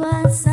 was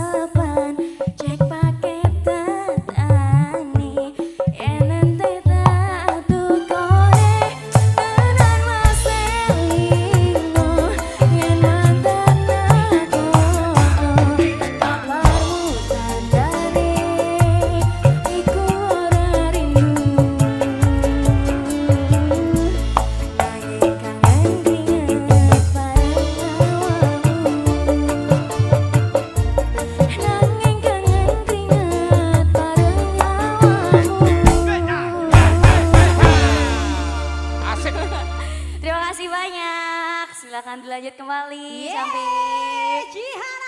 Silakan dilanjut kembali. Yeay. Jihara